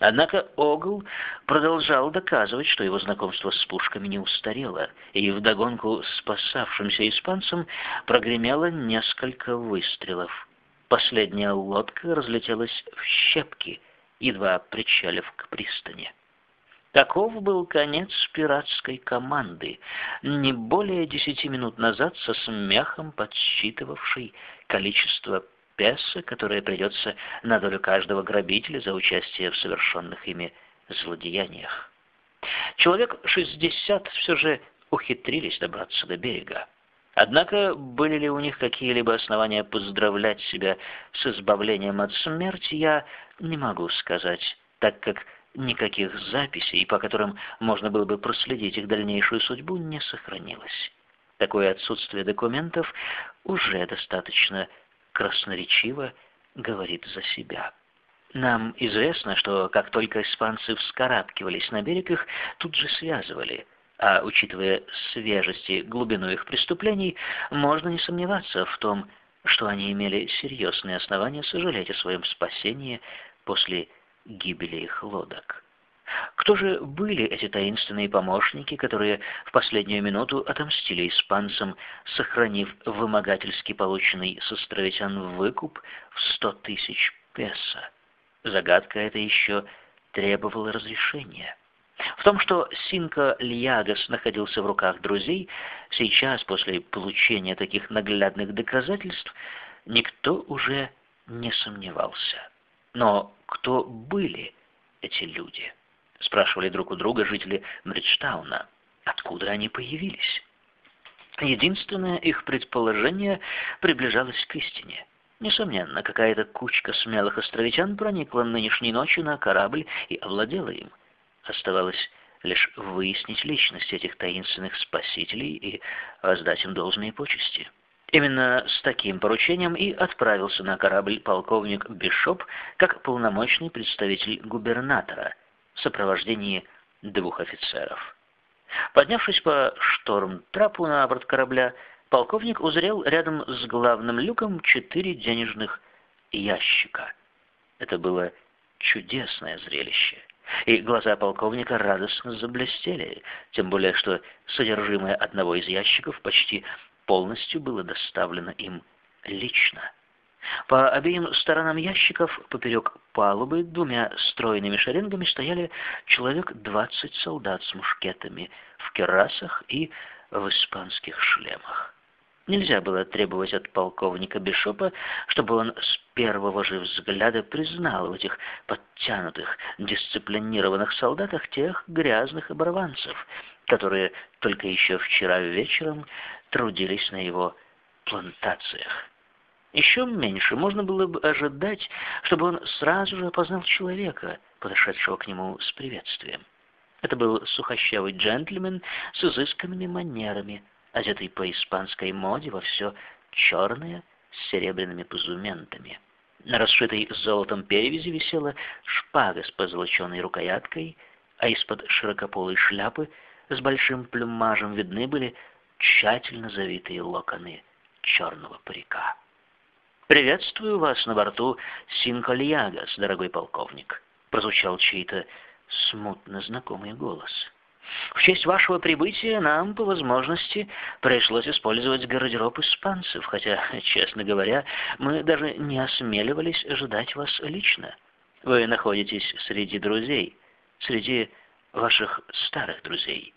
Однако Огл продолжал доказывать, что его знакомство с пушками не устарело, и вдогонку спасавшимся испанцам прогремело несколько выстрелов. Последняя лодка разлетелась в щепки, едва причалив к пристани. Таков был конец пиратской команды, не более десяти минут назад со смехом подсчитывавший количество песо, которое придется на долю каждого грабителя за участие в совершенных ими злодеяниях. Человек шестьдесят все же ухитрились добраться до берега. Однако были ли у них какие-либо основания поздравлять себя с избавлением от смерти, я не могу сказать, так как никаких записей, по которым можно было бы проследить их дальнейшую судьбу, не сохранилось. Такое отсутствие документов уже достаточно красноречиво говорит за себя. Нам известно, что как только испанцы вскарабкивались на берег, их тут же связывали, а учитывая свежесть и глубину их преступлений, можно не сомневаться в том, что они имели серьезные основания сожалеть о своем спасении после гибели их лодок. Кто же были эти таинственные помощники, которые в последнюю минуту отомстили испанцам, сохранив вымогательски полученный с островитян выкуп в сто тысяч песо? Загадка эта еще требовала разрешения. В том, что Синко Льягас находился в руках друзей, сейчас, после получения таких наглядных доказательств, никто уже не сомневался. Но кто были эти люди? Спрашивали друг у друга жители Бриджтауна. Откуда они появились? Единственное их предположение приближалось к истине. Несомненно, какая-то кучка смелых островитян проникла нынешней ночью на корабль и овладела им. Оставалось лишь выяснить личность этих таинственных спасителей и воздать им должные почести. Именно с таким поручением и отправился на корабль полковник Бишоп как полномочный представитель губернатора сопровождении двух офицеров. Поднявшись по шторм-трапу на борт корабля, полковник узрел рядом с главным люком четыре денежных ящика. Это было чудесное зрелище, и глаза полковника радостно заблестели, тем более что содержимое одного из ящиков почти полностью было доставлено им лично. По обеим сторонам ящиков, поперек палубы, двумя стройными шеренгами стояли человек двадцать солдат с мушкетами, в керасах и в испанских шлемах. Нельзя было требовать от полковника Бишопа, чтобы он с первого же взгляда признал в этих подтянутых, дисциплинированных солдатах тех грязных оборванцев, которые только еще вчера вечером трудились на его плантациях. Еще меньше можно было бы ожидать, чтобы он сразу же опознал человека, подошедшего к нему с приветствием. Это был сухощавый джентльмен с изысканными манерами, одетый по испанской моде во все черное с серебряными позументами. На расшитой золотом перевязи висела шпага с позолоченной рукояткой, а из-под широкополой шляпы с большим плюмажем видны были тщательно завитые локоны черного парика. «Приветствую вас на борту Синкольягас, дорогой полковник», — прозвучал чей-то смутно знакомый голос. «В честь вашего прибытия нам, по возможности, пришлось использовать гардероб испанцев, хотя, честно говоря, мы даже не осмеливались ожидать вас лично. Вы находитесь среди друзей, среди ваших старых друзей».